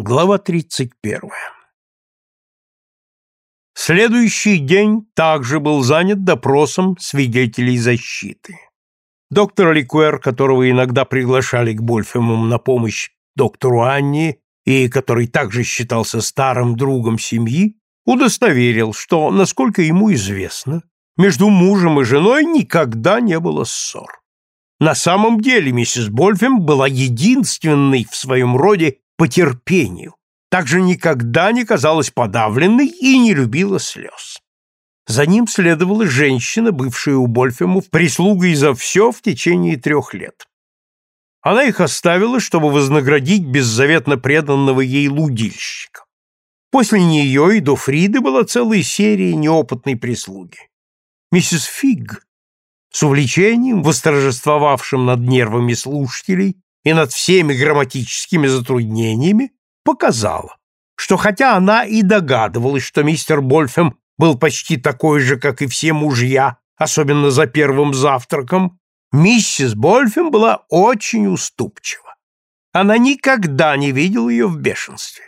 Глава 31. Следующий день также был занят допросом свидетелей защиты. Доктор Ликуэр, которого иногда приглашали к Больфемам на помощь доктору Анни и который также считался старым другом семьи, удостоверил, что, насколько ему известно, между мужем и женой никогда не было ссор. На самом деле миссис Больфем была единственной в своем роде по терпению, также никогда не казалась подавленной и не любила слез. За ним следовала женщина, бывшая у Больфемов прислугой за все в течение трех лет. Она их оставила, чтобы вознаградить беззаветно преданного ей лудильщика. После нее и до Фриды была целая серия неопытной прислуги. Миссис Фиг, с увлечением, восторжествовавшим над нервами слушателей, и над всеми грамматическими затруднениями показала, что хотя она и догадывалась, что мистер Больфем был почти такой же, как и все мужья, особенно за первым завтраком, миссис Больфем была очень уступчива. Она никогда не видела ее в бешенстве.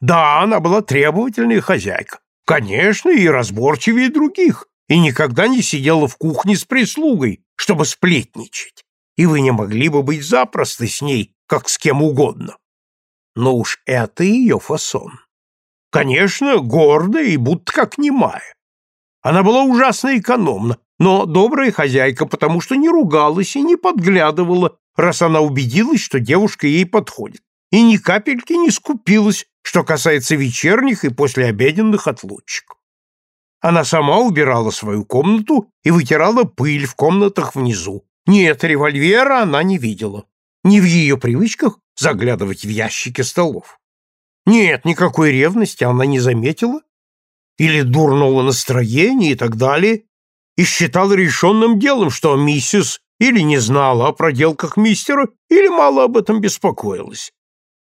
Да, она была требовательная хозяйка, конечно, и разборчивее других, и никогда не сидела в кухне с прислугой, чтобы сплетничать и вы не могли бы быть запросто с ней, как с кем угодно. Но уж это ее фасон. Конечно, гордая и будто как немая. Она была ужасно экономна, но добрая хозяйка, потому что не ругалась и не подглядывала, раз она убедилась, что девушка ей подходит, и ни капельки не скупилась, что касается вечерних и послеобеденных отлучек. Она сама убирала свою комнату и вытирала пыль в комнатах внизу, нет, револьвера она не видела. Не в ее привычках заглядывать в ящики столов. Нет, никакой ревности она не заметила. Или дурного настроения и так далее. И считала решенным делом, что миссис или не знала о проделках мистера, или мало об этом беспокоилась.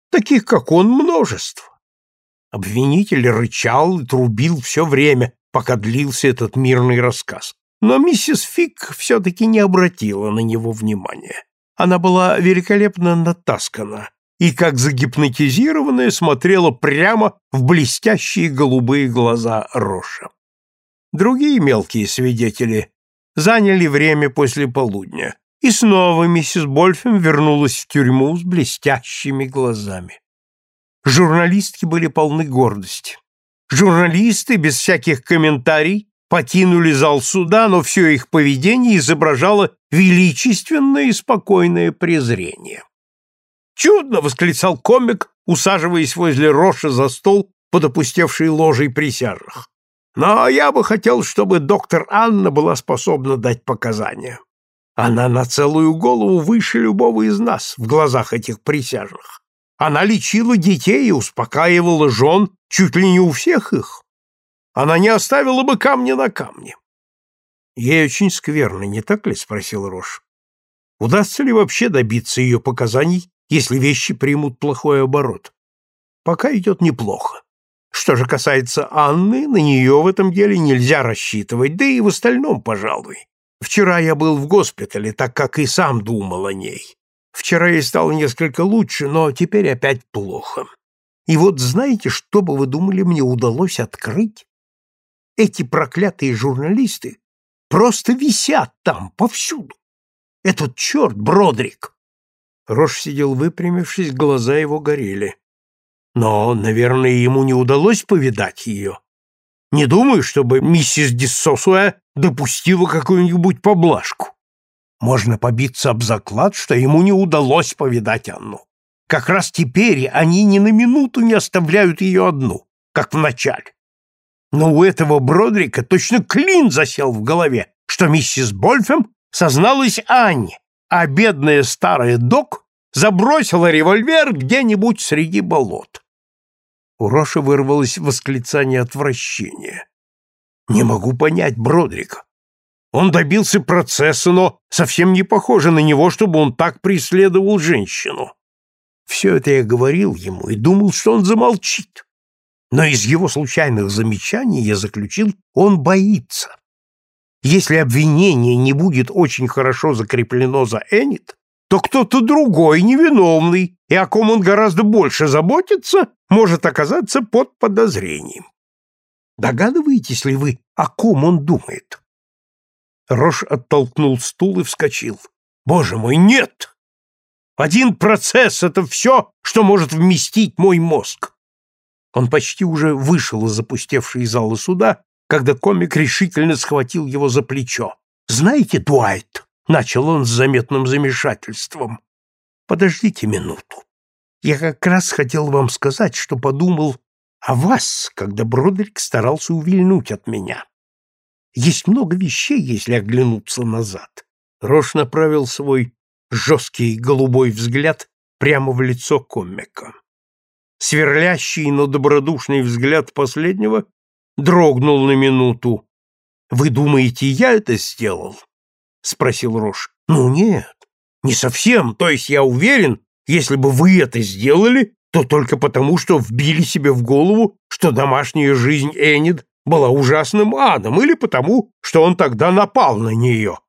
Таких, как он, множество. Обвинитель рычал и трубил все время, пока длился этот мирный рассказ. Но миссис Фик все-таки не обратила на него внимания. Она была великолепно натаскана и, как загипнотизированная, смотрела прямо в блестящие голубые глаза Роша. Другие мелкие свидетели заняли время после полудня, и снова миссис Больфем вернулась в тюрьму с блестящими глазами. Журналистки были полны гордости. Журналисты, без всяких комментариев, покинули зал суда, но все их поведение изображало величественное и спокойное презрение. «Чудно!» — восклицал комик, усаживаясь возле Роша за стол под опустевшей ложей присяжных. «Но я бы хотел, чтобы доктор Анна была способна дать показания. Она на целую голову выше любого из нас в глазах этих присяжных. Она лечила детей и успокаивала жен чуть ли не у всех их она не оставила бы камня на камне. Ей очень скверно, не так ли? спросил Рош. Удастся ли вообще добиться ее показаний, если вещи примут плохой оборот? Пока идет неплохо. Что же касается Анны, на нее в этом деле нельзя рассчитывать, да и в остальном, пожалуй. Вчера я был в госпитале, так как и сам думал о ней. Вчера ей стало несколько лучше, но теперь опять плохо. И вот знаете, что бы вы думали, мне удалось открыть? Эти проклятые журналисты просто висят там, повсюду. Этот черт, Бродрик!» Рош сидел выпрямившись, глаза его горели. Но, наверное, ему не удалось повидать ее. Не думаю, чтобы миссис Диссосуэ допустила какую-нибудь поблажку. Можно побиться об заклад, что ему не удалось повидать Анну. Как раз теперь они ни на минуту не оставляют ее одну, как в начале. Но у этого Бродрика точно клин засел в голове, что миссис Больфем созналась Анне, а бедная старая док забросила револьвер где-нибудь среди болот. У Роши вырвалось восклицание отвращения. «Не могу понять Бродрика. Он добился процесса, но совсем не похоже на него, чтобы он так преследовал женщину. Все это я говорил ему и думал, что он замолчит. Но из его случайных замечаний я заключил, он боится. Если обвинение не будет очень хорошо закреплено за Энит, то кто-то другой, невиновный, и о ком он гораздо больше заботится, может оказаться под подозрением. Догадываетесь ли вы, о ком он думает? Рош оттолкнул стул и вскочил. Боже мой, нет! Один процесс — это все, что может вместить мой мозг. Он почти уже вышел из запустевшей залы суда, когда комик решительно схватил его за плечо. «Знаете, Дуайт?» — начал он с заметным замешательством. «Подождите минуту. Я как раз хотел вам сказать, что подумал о вас, когда Бродерик старался увильнуть от меня. Есть много вещей, если оглянуться назад». Рош направил свой жесткий голубой взгляд прямо в лицо комика. Сверлящий, но добродушный взгляд последнего дрогнул на минуту. «Вы думаете, я это сделал?» — спросил Рош. «Ну нет, не совсем. То есть я уверен, если бы вы это сделали, то только потому, что вбили себе в голову, что домашняя жизнь Энид была ужасным адом, или потому, что он тогда напал на нее.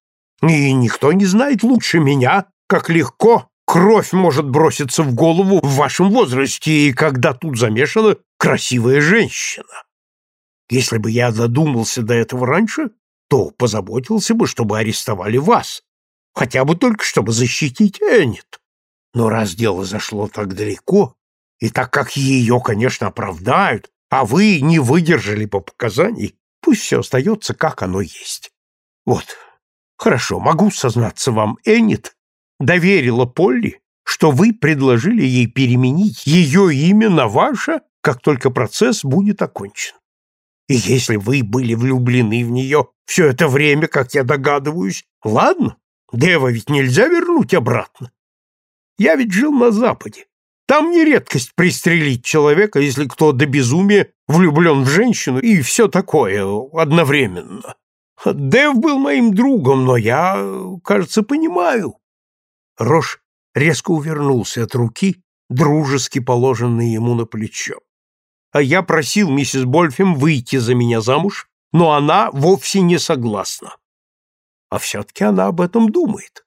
И никто не знает лучше меня, как легко Кровь может броситься в голову в вашем возрасте, и когда тут замешана красивая женщина. Если бы я додумался до этого раньше, то позаботился бы, чтобы арестовали вас, хотя бы только чтобы защитить Эннет. Но раз дело зашло так далеко, и так как ее, конечно, оправдают, а вы не выдержали по показаний, пусть все остается, как оно есть. Вот, хорошо, могу сознаться вам, Эннет доверила Полли, что вы предложили ей переменить ее имя на ваше, как только процесс будет окончен. И если вы были влюблены в нее все это время, как я догадываюсь, ладно, Дева ведь нельзя вернуть обратно. Я ведь жил на Западе. Там не редкость пристрелить человека, если кто до безумия влюблен в женщину и все такое одновременно. Дев был моим другом, но я, кажется, понимаю, Рош резко увернулся от руки, дружески положенной ему на плечо. А я просил миссис Больфем выйти за меня замуж, но она вовсе не согласна. А все-таки она об этом думает.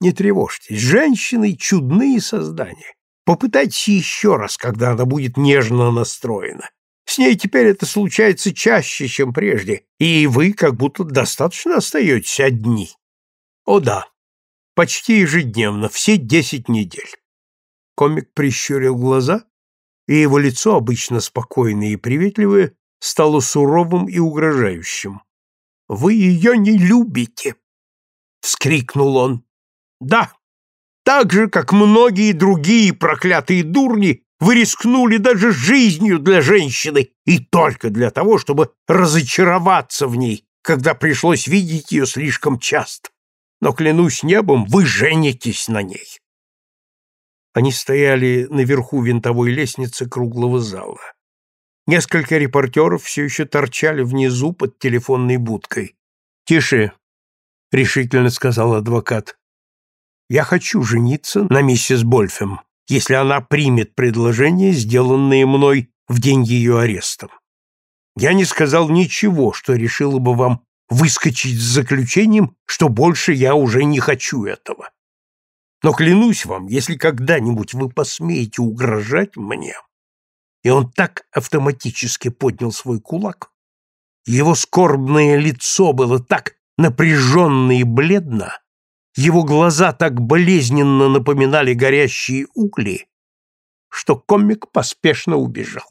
Не тревожьтесь, женщины — чудные создания. Попытайтесь еще раз, когда она будет нежно настроена. С ней теперь это случается чаще, чем прежде, и вы как будто достаточно остаетесь одни. О да, Почти ежедневно, все десять недель. Комик прищурил глаза, и его лицо, обычно спокойное и приветливое, стало суровым и угрожающим. «Вы ее не любите!» — вскрикнул он. «Да, так же, как многие другие проклятые дурни, вы рискнули даже жизнью для женщины и только для того, чтобы разочароваться в ней, когда пришлось видеть ее слишком часто но, клянусь небом, вы женитесь на ней. Они стояли наверху винтовой лестницы круглого зала. Несколько репортеров все еще торчали внизу под телефонной будкой. «Тише!» — решительно сказал адвокат. «Я хочу жениться на миссис Больфем, если она примет предложение, сделанное мной в день ее ареста. Я не сказал ничего, что решило бы вам выскочить с заключением, что больше я уже не хочу этого. Но клянусь вам, если когда-нибудь вы посмеете угрожать мне, и он так автоматически поднял свой кулак, его скорбное лицо было так напряженно и бледно, его глаза так болезненно напоминали горящие угли, что комик поспешно убежал.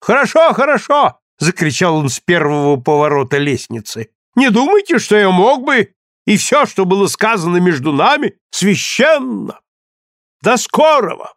«Хорошо, хорошо!» — закричал он с первого поворота лестницы. «Не думайте, что я мог бы, и все, что было сказано между нами, священно! До скорого!»